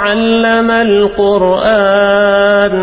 علم القرآن